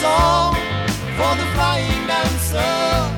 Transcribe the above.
song for the flying dancer.